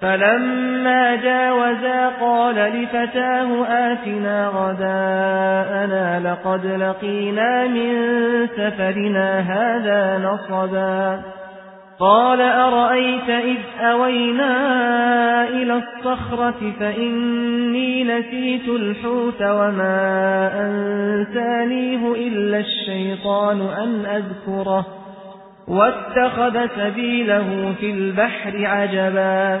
فَلَمَّا جَاوَزَا قَالَ لِفَتَاهُ آتِنَا غَدَاءَنَا لَقَدْ لَقِينَا مِنْ سَفَرِنَا هَذَا نَصَبًا قَالَ أَرَأَيْتَ إِذْ أَوَيْنَا إِلَى الصَّخْرَةِ فَإِنِّي نَسِيتُ الْحُوتَ وَمَا أَنسَانِيهُ إِلَّا الشَّيْطَانُ أَنْ أَذْكُرَهُ وَاتَّخَذَ سَبِيلَهُ فِي الْبَحْرِ عَجَبًا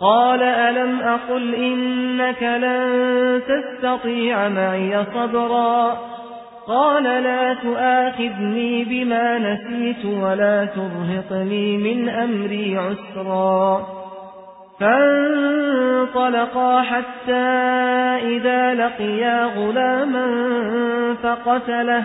قال ألم أقل إنك لن تستطيع معي صبرا قال لا تؤاخذني بما نسيت ولا ترهقني من أمري عسرا فانطلقا حتى إذا لقيا غلاما فقتله